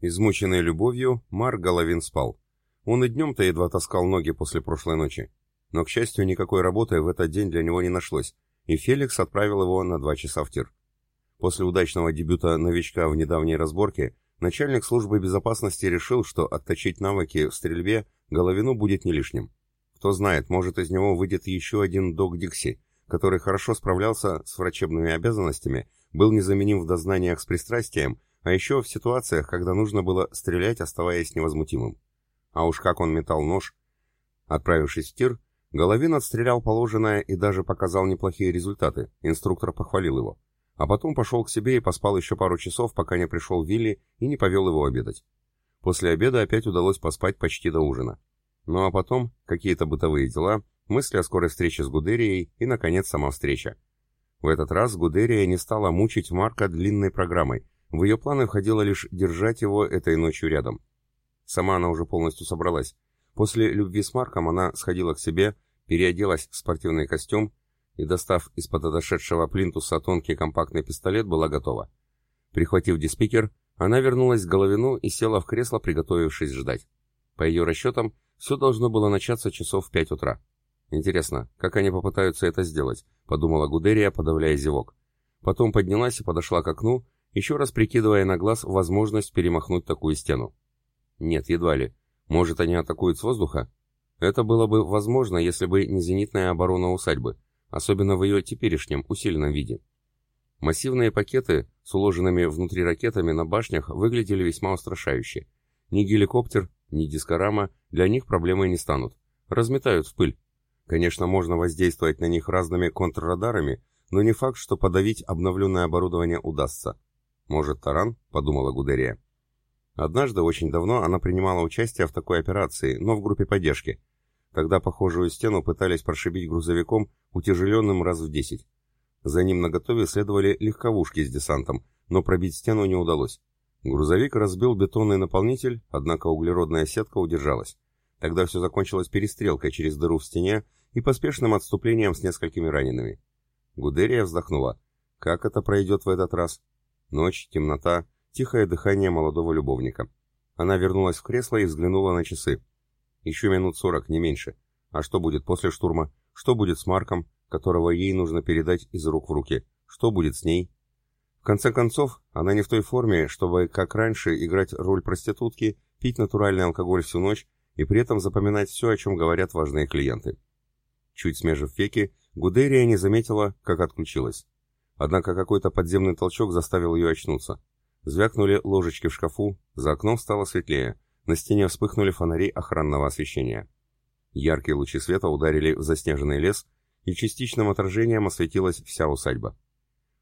Измученный любовью, Марк Головин спал. Он и днем-то едва таскал ноги после прошлой ночи. Но, к счастью, никакой работы в этот день для него не нашлось, и Феликс отправил его на два часа в тир. После удачного дебюта новичка в недавней разборке, начальник службы безопасности решил, что отточить навыки в стрельбе Головину будет не лишним. Кто знает, может из него выйдет еще один док Дикси, который хорошо справлялся с врачебными обязанностями, был незаменим в дознаниях с пристрастием а еще в ситуациях, когда нужно было стрелять, оставаясь невозмутимым. А уж как он метал нож. Отправившись в тир, Головин отстрелял положенное и даже показал неплохие результаты, инструктор похвалил его. А потом пошел к себе и поспал еще пару часов, пока не пришел Вилли и не повел его обедать. После обеда опять удалось поспать почти до ужина. Ну а потом какие-то бытовые дела, мысли о скорой встрече с Гудерией и, наконец, сама встреча. В этот раз Гудерия не стала мучить Марка длинной программой, в ее планы входило лишь держать его этой ночью рядом. Сама она уже полностью собралась. После любви с Марком она сходила к себе, переоделась в спортивный костюм и, достав из-под отошедшего плинтуса тонкий компактный пистолет, была готова. Прихватив диспикер, она вернулась к Головину и села в кресло, приготовившись ждать. По ее расчетам, все должно было начаться часов в пять утра. «Интересно, как они попытаются это сделать?» — подумала Гудерия, подавляя зевок. Потом поднялась и подошла к окну, еще раз прикидывая на глаз возможность перемахнуть такую стену. Нет, едва ли. Может, они атакуют с воздуха? Это было бы возможно, если бы не зенитная оборона усадьбы, особенно в ее теперешнем усиленном виде. Массивные пакеты с уложенными внутри ракетами на башнях выглядели весьма устрашающе. Ни геликоптер, ни дискорама для них проблемой не станут. Разметают в пыль. Конечно, можно воздействовать на них разными контррадарами, но не факт, что подавить обновленное оборудование удастся. «Может, таран?» — подумала Гудерия. Однажды, очень давно, она принимала участие в такой операции, но в группе поддержки. Тогда похожую стену пытались прошибить грузовиком, утяжеленным раз в десять. За ним на готове следовали легковушки с десантом, но пробить стену не удалось. Грузовик разбил бетонный наполнитель, однако углеродная сетка удержалась. Тогда все закончилось перестрелкой через дыру в стене и поспешным отступлением с несколькими ранеными. Гудерия вздохнула. Как это пройдет в этот раз? Ночь, темнота, тихое дыхание молодого любовника. Она вернулась в кресло и взглянула на часы. Еще минут сорок, не меньше. А что будет после штурма? Что будет с Марком, которого ей нужно передать из рук в руки? Что будет с ней? В конце концов, она не в той форме, чтобы, как раньше, играть роль проститутки, пить натуральный алкоголь всю ночь и при этом запоминать все, о чем говорят важные клиенты. Чуть смежив веки, Гудерия не заметила, как отключилась. Однако какой-то подземный толчок заставил ее очнуться. Звякнули ложечки в шкафу, за окном стало светлее, на стене вспыхнули фонари охранного освещения. Яркие лучи света ударили в заснеженный лес, и частичным отражением осветилась вся усадьба.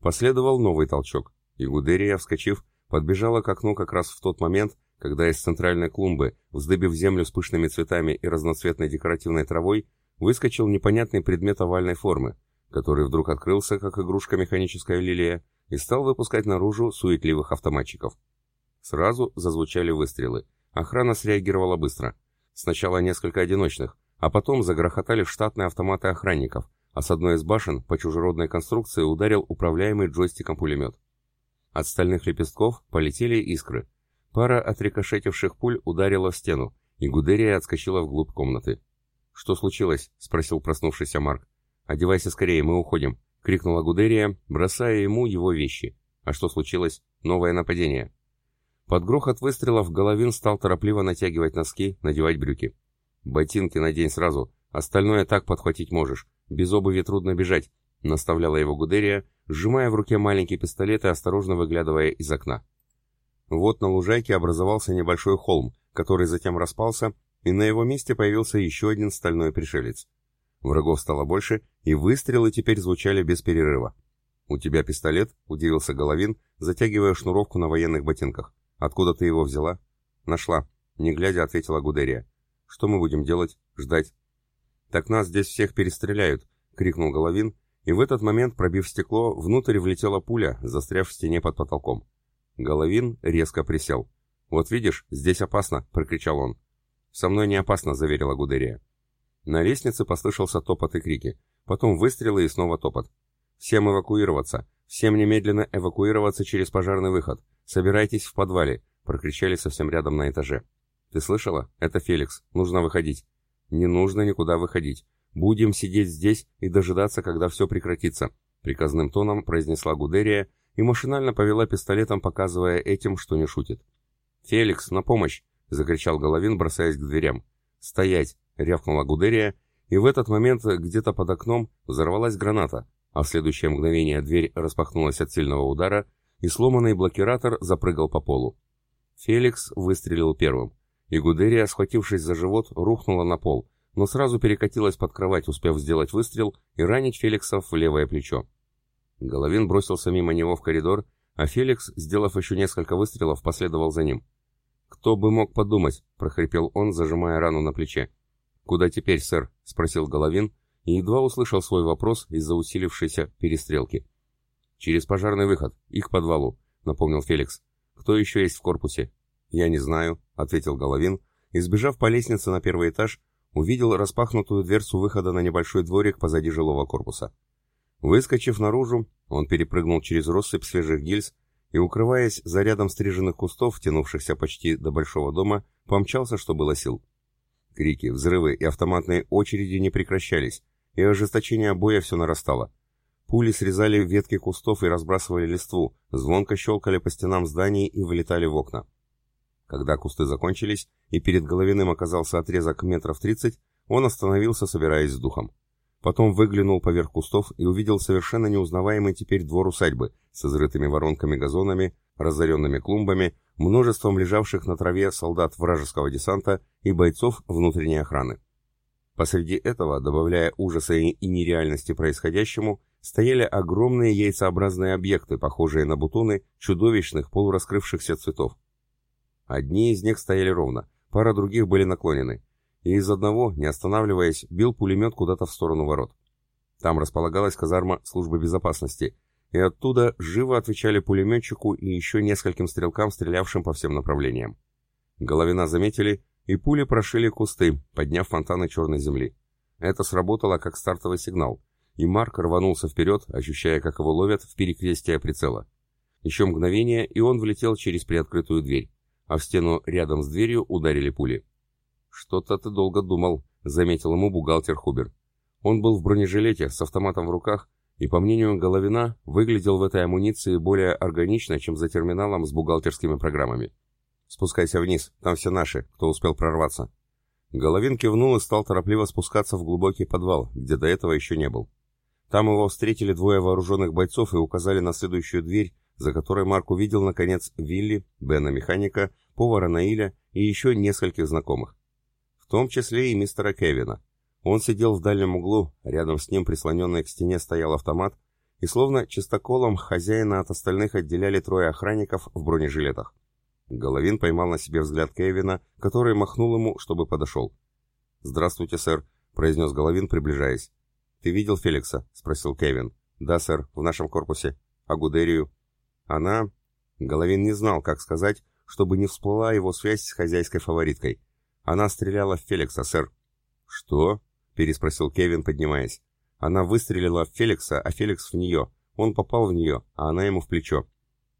Последовал новый толчок, и Гудерия, вскочив, подбежала к окну как раз в тот момент, когда из центральной клумбы, вздыбив землю с пышными цветами и разноцветной декоративной травой, выскочил непонятный предмет овальной формы, который вдруг открылся, как игрушка механическая лилия, и стал выпускать наружу суетливых автоматчиков. Сразу зазвучали выстрелы. Охрана среагировала быстро. Сначала несколько одиночных, а потом загрохотали штатные автоматы охранников, а с одной из башен по чужеродной конструкции ударил управляемый джойстиком пулемет. От стальных лепестков полетели искры. Пара отрикошетивших пуль ударила в стену, и Гудерия отскочила вглубь комнаты. «Что случилось?» — спросил проснувшийся Марк. «Одевайся скорее, мы уходим», — крикнула Гудерия, бросая ему его вещи. «А что случилось? Новое нападение». Под грохот выстрелов Головин стал торопливо натягивать носки, надевать брюки. «Ботинки надень сразу, остальное так подхватить можешь. Без обуви трудно бежать», — наставляла его Гудерия, сжимая в руке маленький пистолет и осторожно выглядывая из окна. Вот на лужайке образовался небольшой холм, который затем распался, и на его месте появился еще один стальной пришелец. Врагов стало больше, и выстрелы теперь звучали без перерыва. «У тебя пистолет?» — удивился Головин, затягивая шнуровку на военных ботинках. «Откуда ты его взяла?» «Нашла», — не глядя ответила Гудерия. «Что мы будем делать? Ждать?» «Так нас здесь всех перестреляют!» — крикнул Головин, и в этот момент, пробив стекло, внутрь влетела пуля, застряв в стене под потолком. Головин резко присел. «Вот видишь, здесь опасно!» — прокричал он. «Со мной не опасно», — заверила Гудерия. На лестнице послышался топот и крики. Потом выстрелы и снова топот. «Всем эвакуироваться! Всем немедленно эвакуироваться через пожарный выход! Собирайтесь в подвале! — прокричали совсем рядом на этаже. «Ты слышала? Это Феликс. Нужно выходить». «Не нужно никуда выходить. Будем сидеть здесь и дожидаться, когда все прекратится», — приказным тоном произнесла Гудерия и машинально повела пистолетом, показывая этим, что не шутит. «Феликс, на помощь!» — закричал Головин, бросаясь к дверям. «Стоять!» — рявкнула Гудерия, и в этот момент где-то под окном взорвалась граната, а в следующее мгновение дверь распахнулась от сильного удара, и сломанный блокиратор запрыгал по полу. Феликс выстрелил первым, и Гудерия, схватившись за живот, рухнула на пол, но сразу перекатилась под кровать, успев сделать выстрел и ранить Феликса в левое плечо. Головин бросился мимо него в коридор, а Феликс, сделав еще несколько выстрелов, последовал за ним. «Кто бы мог подумать?» — прохрипел он, зажимая рану на плече. «Куда теперь, сэр?» — спросил Головин, и едва услышал свой вопрос из-за усилившейся перестрелки. «Через пожарный выход, их подвалу», — напомнил Феликс. «Кто еще есть в корпусе?» «Я не знаю», — ответил Головин, и, сбежав по лестнице на первый этаж, увидел распахнутую дверцу выхода на небольшой дворик позади жилого корпуса. Выскочив наружу, он перепрыгнул через россыпь свежих гильз и, укрываясь за рядом стриженных кустов, тянувшихся почти до большого дома, помчался, что было сил. Крики, взрывы и автоматные очереди не прекращались, и ожесточение боя все нарастало. Пули срезали ветки кустов и разбрасывали листву, звонко щелкали по стенам зданий и вылетали в окна. Когда кусты закончились, и перед Головиным оказался отрезок метров тридцать, он остановился, собираясь с духом. Потом выглянул поверх кустов и увидел совершенно неузнаваемый теперь двор усадьбы с изрытыми воронками-газонами, разоренными клумбами, множеством лежавших на траве солдат вражеского десанта и бойцов внутренней охраны. Посреди этого, добавляя ужаса и нереальности происходящему, стояли огромные яйцеобразные объекты, похожие на бутоны чудовищных полураскрывшихся цветов. Одни из них стояли ровно, пара других были наклонены, и из одного, не останавливаясь, бил пулемет куда-то в сторону ворот. Там располагалась казарма службы безопасности, и оттуда живо отвечали пулеметчику и еще нескольким стрелкам, стрелявшим по всем направлениям. Головина заметили, и пули прошили кусты, подняв фонтаны черной земли. Это сработало как стартовый сигнал, и Марк рванулся вперед, ощущая, как его ловят в перекрестие прицела. Еще мгновение, и он влетел через приоткрытую дверь, а в стену рядом с дверью ударили пули. «Что-то ты долго думал», — заметил ему бухгалтер Хубер. Он был в бронежилете, с автоматом в руках, и, по мнению Головина, выглядел в этой амуниции более органично, чем за терминалом с бухгалтерскими программами. «Спускайся вниз, там все наши, кто успел прорваться». Головин кивнул и стал торопливо спускаться в глубокий подвал, где до этого еще не был. Там его встретили двое вооруженных бойцов и указали на следующую дверь, за которой Марк увидел, наконец, Вилли, Бена Механика, повара Наиля и еще нескольких знакомых. В том числе и мистера Кевина. Он сидел в дальнем углу, рядом с ним прислоненный к стене стоял автомат, и словно чистоколом хозяина от остальных отделяли трое охранников в бронежилетах. Головин поймал на себе взгляд Кевина, который махнул ему, чтобы подошел. «Здравствуйте, сэр», — произнес Головин, приближаясь. «Ты видел Феликса?» — спросил Кевин. «Да, сэр, в нашем корпусе. А Гудерию?» «Она...» Головин не знал, как сказать, чтобы не всплыла его связь с хозяйской фавориткой. «Она стреляла в Феликса, сэр». «Что?» — переспросил Кевин, поднимаясь. «Она выстрелила в Феликса, а Феликс в нее. Он попал в нее, а она ему в плечо».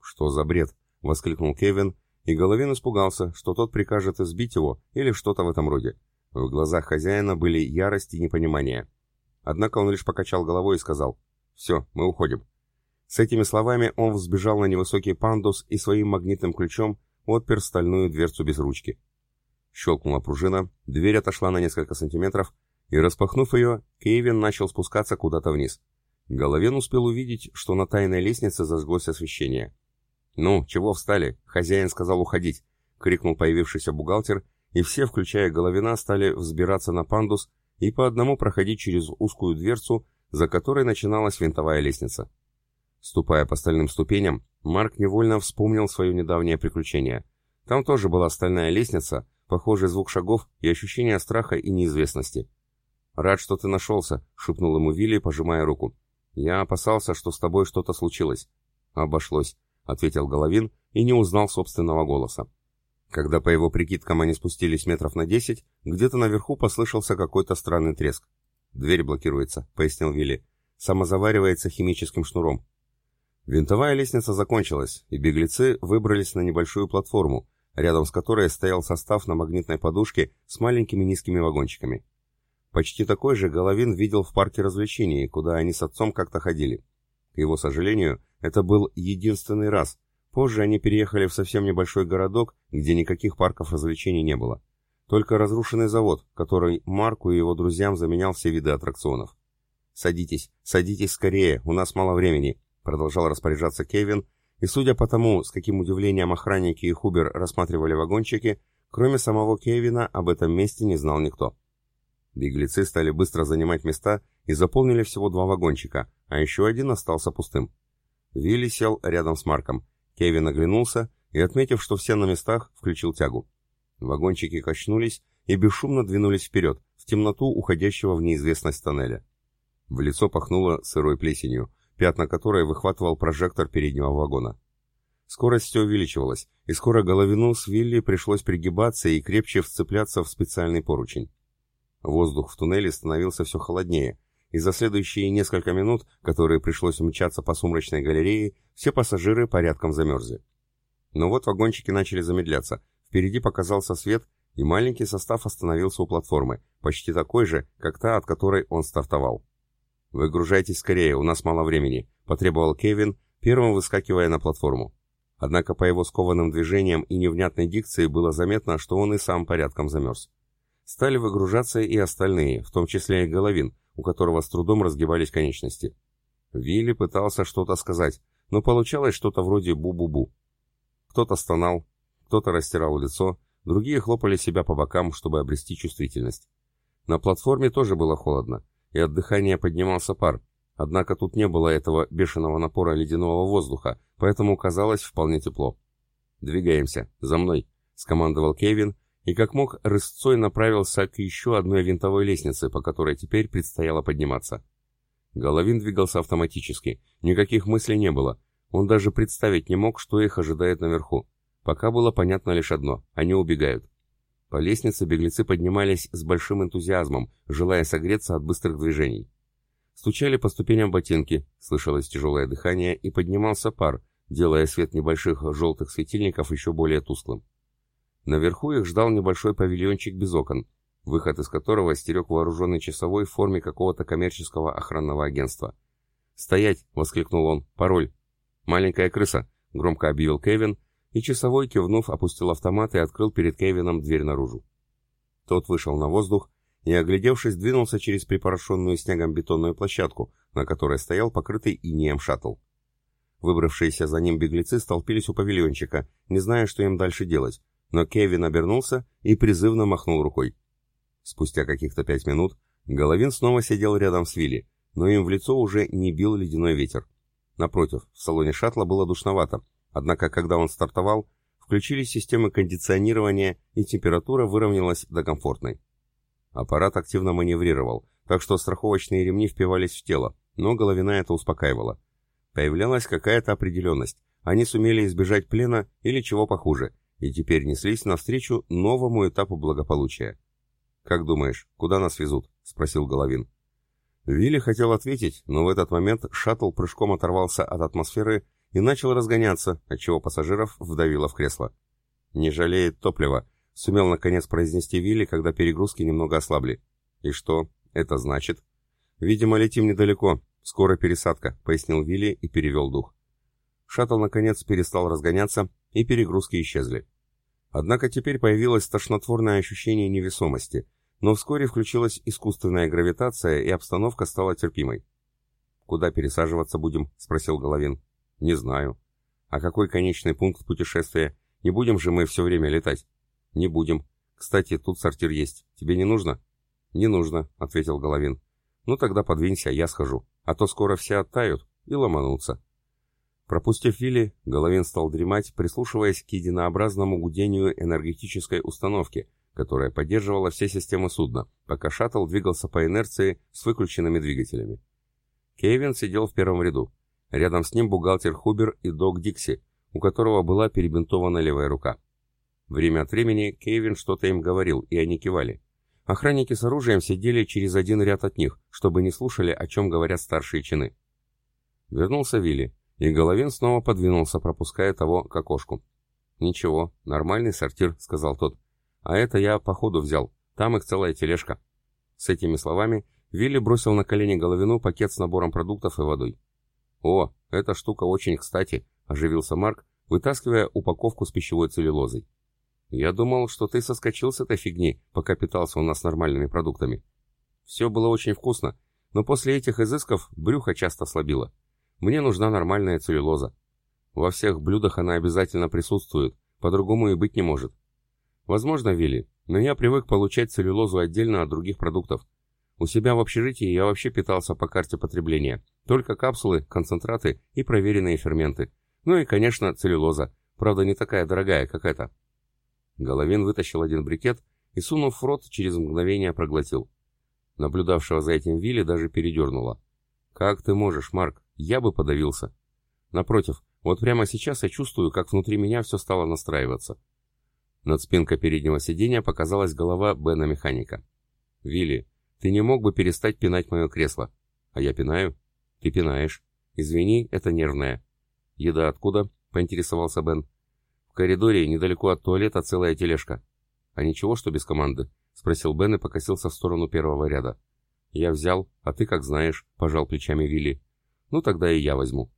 «Что за бред?» — воскликнул Кевин, и Головин испугался, что тот прикажет избить его или что-то в этом роде. В глазах хозяина были ярость и непонимание. Однако он лишь покачал головой и сказал «Все, мы уходим». С этими словами он взбежал на невысокий пандус и своим магнитным ключом отпер стальную дверцу без ручки. Щелкнула пружина, дверь отошла на несколько сантиметров, и, распахнув ее, Кевин начал спускаться куда-то вниз. Головен успел увидеть, что на тайной лестнице зажглось освещение. «Ну, чего встали? Хозяин сказал уходить!» — крикнул появившийся бухгалтер, и все, включая Головина, стали взбираться на пандус и по одному проходить через узкую дверцу, за которой начиналась винтовая лестница. Ступая по стальным ступеням, Марк невольно вспомнил свое недавнее приключение. Там тоже была стальная лестница, похожий звук шагов и ощущение страха и неизвестности. «Рад, что ты нашелся», — шепнул ему Вилли, пожимая руку. «Я опасался, что с тобой что-то случилось». «Обошлось», — ответил Головин и не узнал собственного голоса. Когда по его прикидкам они спустились метров на десять, где-то наверху послышался какой-то странный треск. «Дверь блокируется», — пояснил Вилли. «Самозаваривается химическим шнуром. Винтовая лестница закончилась, и беглецы выбрались на небольшую платформу, рядом с которой стоял состав на магнитной подушке с маленькими низкими вагончиками. Почти такой же Головин видел в парке развлечений, куда они с отцом как-то ходили. К его сожалению, это был единственный раз. Позже они переехали в совсем небольшой городок, где никаких парков развлечений не было. Только разрушенный завод, который Марку и его друзьям заменял все виды аттракционов. «Садитесь, садитесь скорее, у нас мало времени», — продолжал распоряжаться Кевин, и судя по тому, с каким удивлением охранники и Хубер рассматривали вагончики, кроме самого Кевина об этом месте не знал никто. Беглецы стали быстро занимать места и заполнили всего два вагончика, а еще один остался пустым. Вилли сел рядом с Марком. Кевин оглянулся и, отметив, что все на местах, включил тягу. Вагончики качнулись и бесшумно двинулись вперед, в темноту уходящего в неизвестность тоннеля. В лицо пахнуло сырой плесенью, пятна которой выхватывал прожектор переднего вагона. Скорость все увеличивалась, и скоро головину с Вилли пришлось пригибаться и крепче вцепляться в специальный поручень. Воздух в туннеле становился все холоднее, и за следующие несколько минут, которые пришлось умчаться по сумрачной галерее, все пассажиры порядком замерзли. Но вот вагончики начали замедляться, впереди показался свет, и маленький состав остановился у платформы, почти такой же, как та, от которой он стартовал. «Выгружайтесь скорее, у нас мало времени», — потребовал Кевин, первым выскакивая на платформу. Однако по его скованным движениям и невнятной дикции было заметно, что он и сам порядком замерз. Стали выгружаться и остальные, в том числе и Головин, у которого с трудом разгибались конечности. Вилли пытался что-то сказать, но получалось что-то вроде бу-бу-бу. Кто-то стонал, кто-то растирал лицо, другие хлопали себя по бокам, чтобы обрести чувствительность. На платформе тоже было холодно, и от дыхания поднимался пар, однако тут не было этого бешеного напора ледяного воздуха, поэтому казалось вполне тепло. «Двигаемся, за мной», — скомандовал Кевин, и как мог рысцой направился к еще одной винтовой лестнице, по которой теперь предстояло подниматься. Головин двигался автоматически, никаких мыслей не было, он даже представить не мог, что их ожидает наверху. Пока было понятно лишь одно – они убегают. По лестнице беглецы поднимались с большим энтузиазмом, желая согреться от быстрых движений. Стучали по ступеням ботинки, слышалось тяжелое дыхание и поднимался пар, делая свет небольших желтых светильников еще более тусклым. Наверху их ждал небольшой павильончик без окон, выход из которого стерег вооруженный часовой в форме какого-то коммерческого охранного агентства. «Стоять!» — воскликнул он. «Пароль!» «Маленькая крыса!» — громко объявил Кевин, и часовой, кивнув, опустил автомат и открыл перед Кевином дверь наружу. Тот вышел на воздух и, оглядевшись, двинулся через припорошенную снегом бетонную площадку, на которой стоял покрытый инеем шаттл. Выбравшиеся за ним беглецы столпились у павильончика, не зная, что им дальше делать, но Кевин обернулся и призывно махнул рукой. Спустя каких-то пять минут Головин снова сидел рядом с Вилли, но им в лицо уже не бил ледяной ветер. Напротив, в салоне шаттла было душновато, однако когда он стартовал, включились системы кондиционирования и температура выровнялась до комфортной. Аппарат активно маневрировал, так что страховочные ремни впивались в тело, но Головина это успокаивала. Появлялась какая-то определенность, они сумели избежать плена или чего похуже, и теперь неслись навстречу новому этапу благополучия. «Как думаешь, куда нас везут?» — спросил Головин. Вилли хотел ответить, но в этот момент шаттл прыжком оторвался от атмосферы и начал разгоняться, отчего пассажиров вдавило в кресло. «Не жалеет топлива», — сумел наконец произнести Вилли, когда перегрузки немного ослабли. «И что это значит?» «Видимо, летим недалеко. Скоро пересадка», — пояснил Вилли и перевел дух. Шаттл, наконец, перестал разгоняться, и перегрузки исчезли. Однако теперь появилось тошнотворное ощущение невесомости, но вскоре включилась искусственная гравитация, и обстановка стала терпимой. «Куда пересаживаться будем?» — спросил Головин. «Не знаю». «А какой конечный пункт путешествия? Не будем же мы все время летать?» «Не будем. Кстати, тут сортир есть. Тебе не нужно?» «Не нужно», — ответил Головин. «Ну тогда подвинься, я схожу. А то скоро все оттают и ломанутся». Пропустив Вилли, Головин стал дремать, прислушиваясь к единообразному гудению энергетической установки, которая поддерживала все системы судна, пока шаттл двигался по инерции с выключенными двигателями. Кевин сидел в первом ряду. Рядом с ним бухгалтер Хубер и Док Дикси, у которого была перебинтована левая рука. Время от времени Кевин что-то им говорил, и они кивали. Охранники с оружием сидели через один ряд от них, чтобы не слушали, о чем говорят старшие чины. Вернулся Вилли И Головин снова подвинулся, пропуская того к окошку. «Ничего, нормальный сортир», — сказал тот. «А это я по ходу взял. Там их целая тележка». С этими словами Вилли бросил на колени Головину пакет с набором продуктов и водой. «О, эта штука очень кстати», — оживился Марк, вытаскивая упаковку с пищевой целлюлозой. «Я думал, что ты соскочил с этой фигни, пока питался у нас нормальными продуктами. Все было очень вкусно, но после этих изысков брюхо часто слабило. Мне нужна нормальная целлюлоза. Во всех блюдах она обязательно присутствует, по-другому и быть не может. Возможно, Вилли, но я привык получать целлюлозу отдельно от других продуктов. У себя в общежитии я вообще питался по карте потребления. Только капсулы, концентраты и проверенные ферменты. Ну и, конечно, целлюлоза. Правда, не такая дорогая, как эта. Головин вытащил один брикет и, сунув в рот, через мгновение проглотил. Наблюдавшего за этим Вилли даже передернуло. «Как ты можешь, Марк? Я бы подавился». Напротив, вот прямо сейчас я чувствую, как внутри меня все стало настраиваться. Над спинкой переднего сиденья показалась голова Бена-механика. «Вилли, ты не мог бы перестать пинать мое кресло?» «А я пинаю?» «Ты пинаешь. Извини, это нервное». «Еда откуда?» — поинтересовался Бен. «В коридоре, недалеко от туалета, целая тележка». «А ничего, что без команды?» — спросил Бен и покосился в сторону первого ряда. «Я взял, а ты как знаешь», — пожал плечами Вилли. «Ну, тогда и я возьму».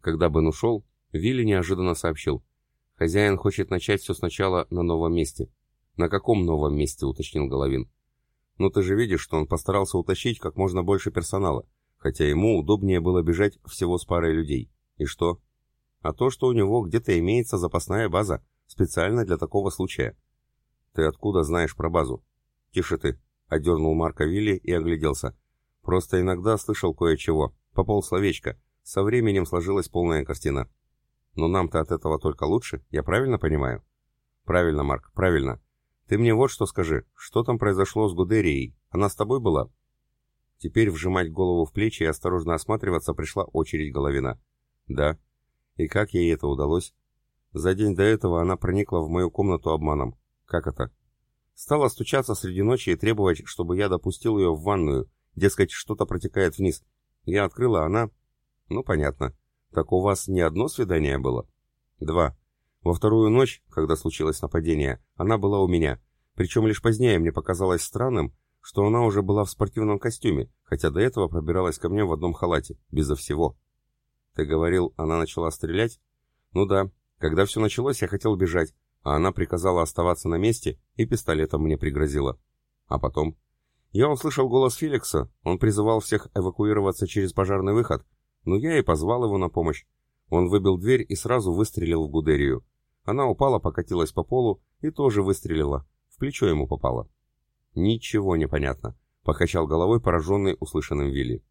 Когда Бен ушел, Вилли неожиданно сообщил. «Хозяин хочет начать все сначала на новом месте». «На каком новом месте?» — уточнил Головин. «Ну ты же видишь, что он постарался утащить как можно больше персонала, хотя ему удобнее было бежать всего с парой людей. И что?» «А то, что у него где-то имеется запасная база, специально для такого случая». «Ты откуда знаешь про базу?» «Тише ты», — одернул Марка Вилли и огляделся. «Просто иногда слышал кое-чего, по полсловечка, со временем сложилась полная картина. Но нам-то от этого только лучше, я правильно понимаю? Правильно, Марк, правильно. Ты мне вот что скажи, что там произошло с Гудерией? Она с тобой была? Теперь вжимать голову в плечи и осторожно осматриваться пришла очередь Головина. Да. И как ей это удалось? За день до этого она проникла в мою комнату обманом. Как это? Стала стучаться среди ночи и требовать, чтобы я допустил ее в ванную. Дескать, что-то протекает вниз. Я открыла, она... Ну, понятно. Так у вас не одно свидание было? Два. Во вторую ночь, когда случилось нападение, она была у меня. Причем лишь позднее мне показалось странным, что она уже была в спортивном костюме, хотя до этого пробиралась ко мне в одном халате, безо всего. Ты говорил, она начала стрелять? Ну да. Когда все началось, я хотел бежать, а она приказала оставаться на месте и пистолетом мне пригрозила. А потом? Я услышал голос Феликса, он призывал всех эвакуироваться через пожарный выход, но я и позвал его на помощь. Он выбил дверь и сразу выстрелил в Гудерию. Она упала, покатилась по полу и тоже выстрелила. В плечо ему попало. «Ничего не понятно», — покачал головой пораженный услышанным Вилли.